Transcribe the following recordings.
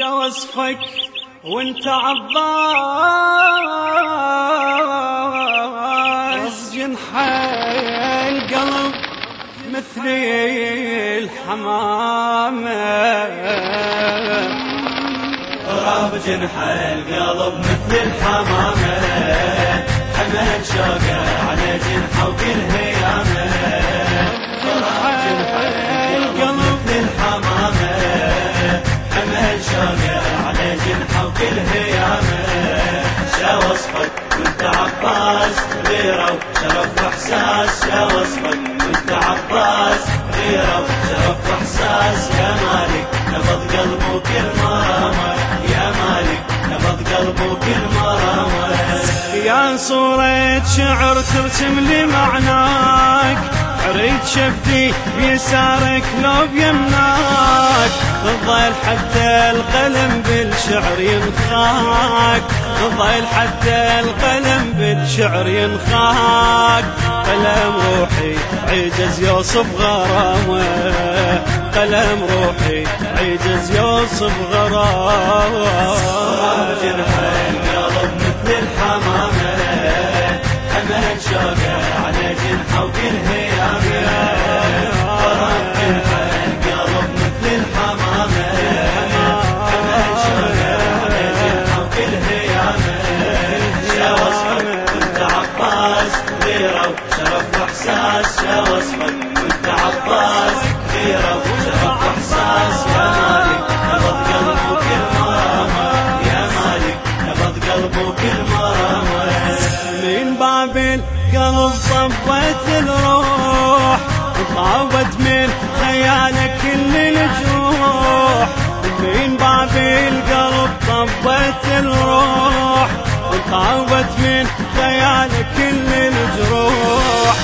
وصفك وانت عباس. جنح القلب مثل الحمامة. راب جنح القلب مثل الحمامة. حمل شوقة على جنحة وكل هيامه شا وصفك وانت عباس غيره شرف واحساس شا وصفك عباس غيره شرف يا مالك نبض قلبه كل يا مالك نبض قلبه يا صورة شعر ترسم لي معناك. اريد شفتي بيسارك لو بيمناك الظل حتى القلم بالشعر ينخاك. الظل حتى القلم بالشعر ينخاك. قلم روحي عجز يوصف غرامه. قلم روحي عجز يوصف غرامه. جنح القلب مثل الحمامة. حمل شوقة. على جنحه وكل هيامه فرق القلب صبت الروح طابت من خيالك كل الجروح. من باب القلب طبت الروح طابت من خيالك كل الجروح.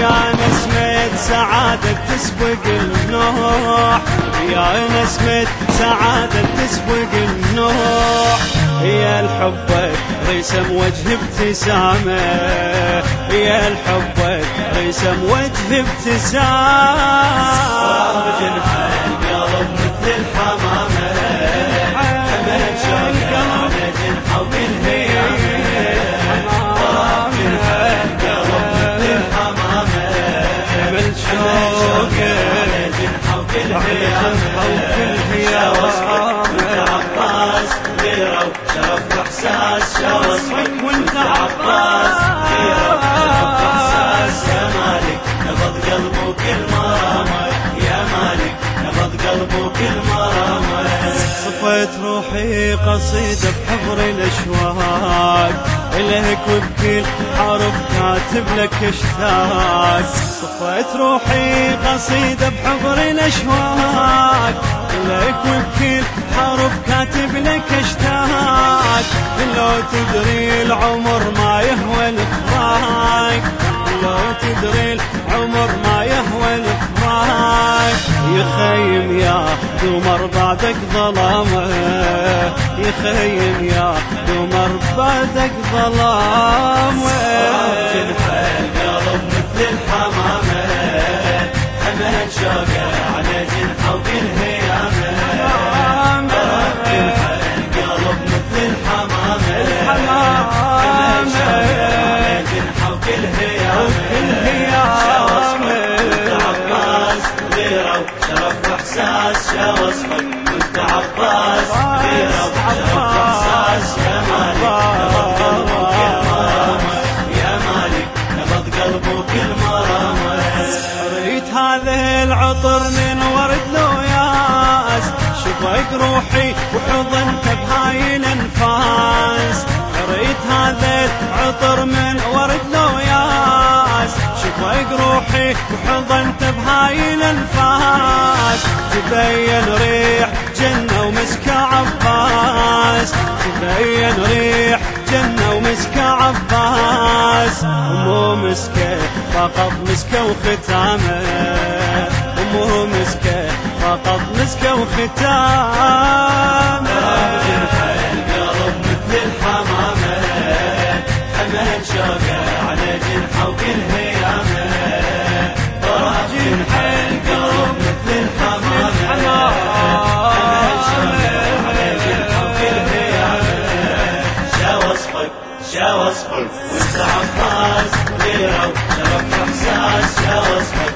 يا نسمة سعادة تسبق النوح. يا نسمة سعادة تسبق النوح. يا الحبك رسم وجه ابتسامة. يا الحبك رسم وجه ابتسامة. شا وصفك وانت عباس غيره شرف واحساس شا وصفك وانت عباس غيره شرف واحساس يا نبض قلبه كل مرامه يا نبض قلبه كل مرامه صفيت روحي قصيدة بحضر الأشواق. إليك وبكل حرف كاتب لك إشتاق. صفيت روحي قصيدة بحضر الأشواق. إليك وبكل حرف كاتب لك إشتاق. لو تدري العمر ما يهوى الفراق لو تدري العمر ما يهوى الفراق يخيم يا دمر بعدك ظلامة. يا دمر بعدك ظلامه جنح القلب مثل الحمامة حمل شوقة العطر من ورد لو ياس. شفيت روحي وحضنك بهاي الانفاس ريت هذا العطر من ورد لو ياس. شفيت روحي وحضنك بهاي الانفاس تبين ريح جنة ومسك عباس. تبين ريح جنة ومسك عباس. مو مسكة فقط مسكة وختامة. مو مسكه فقط مسكه وختامه جرح القلب مثل الحمامه حمل شوقه على جرحه وكل هيامه جرح القلب مثل الحمامه حمل شوقه على جرحه وكل هيامه شا وصفك شا وصفك وانت عباس وليره شبك احساس شا وصفك